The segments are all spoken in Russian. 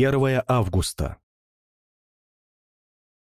1 августа.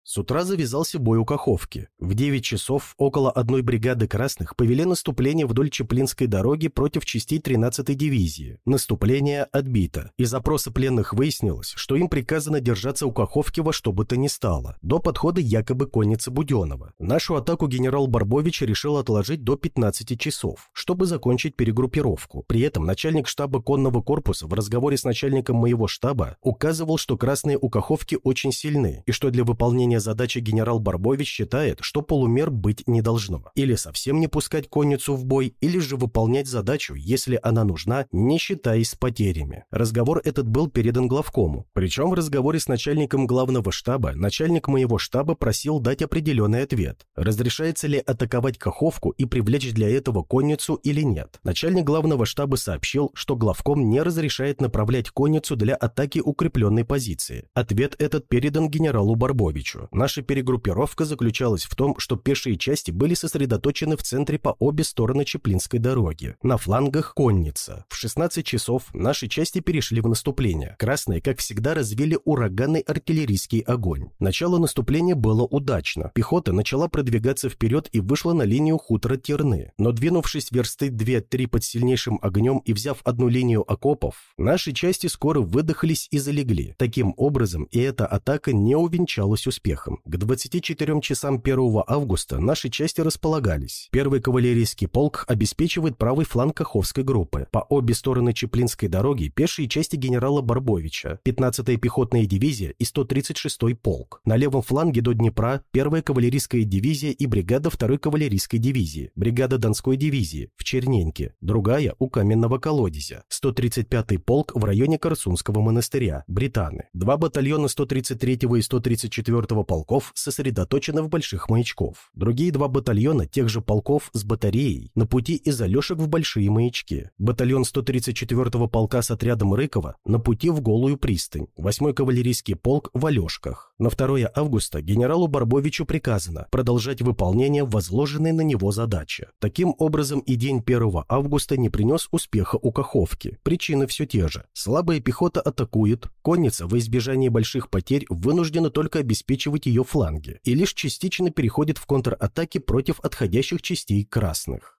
С утра завязался бой у Каховки. В 9 часов около одной бригады красных повели наступление вдоль Чеплинской дороги против частей 13-й дивизии. Наступление отбито. Из опроса пленных выяснилось, что им приказано держаться у Каховки во что бы то ни стало, до подхода якобы конницы Буденова. Нашу атаку генерал Барбович решил отложить до 15 часов, чтобы закончить перегруппировку. При этом начальник штаба конного корпуса в разговоре с начальником моего штаба указывал, что красные у Каховки очень сильны, и что для выполнения выполнения задачи генерал Барбович считает, что полумер быть не должно. Или совсем не пускать конницу в бой, или же выполнять задачу, если она нужна, не считаясь с потерями. Разговор этот был передан главкому. Причем в разговоре с начальником главного штаба начальник моего штаба просил дать определенный ответ. Разрешается ли атаковать Каховку и привлечь для этого конницу или нет. Начальник главного штаба сообщил, что главком не разрешает направлять конницу для атаки укрепленной позиции. Ответ этот передан генералу Барбовичу. Наша перегруппировка заключалась в том, что пешие части были сосредоточены в центре по обе стороны Чеплинской дороги. На флангах – конница. В 16 часов наши части перешли в наступление. Красные, как всегда, развили ураганный артиллерийский огонь. Начало наступления было удачно. Пехота начала продвигаться вперед и вышла на линию хутора Терны. Но двинувшись версты 2-3 под сильнейшим огнем и взяв одну линию окопов, наши части скоро выдохлись и залегли. Таким образом, и эта атака не увенчалась успехом успехом. К 24 часам 1 августа наши части располагались. Первый кавалерийский полк обеспечивает правый фланг Каховской группы. По обе стороны Чеплинской дороги пешие части генерала Барбовича, 15-я пехотная дивизия и 136-й полк. На левом фланге до Днепра 1-я кавалерийская дивизия и бригада 2-й кавалерийской дивизии, бригада Донской дивизии в Черненьке, другая у Каменного колодезя, 135-й полк в районе Корсунского монастыря, Британы, два батальона 133-го и 134-го полков сосредоточены в Больших Маячков. Другие два батальона тех же полков с батареей на пути из Алешек в Большие Маячки. Батальон 134-го полка с отрядом Рыкова на пути в Голую пристань. 8-й кавалерийский полк в Алешках. На 2 августа генералу Барбовичу приказано продолжать выполнение возложенной на него задачи. Таким образом и день 1 августа не принес успеха у Каховки. Причины все те же. Слабая пехота атакует, конница во избежание больших потерь вынуждена только обеспечивать ее фланги и лишь частично переходит в контратаки против отходящих частей красных.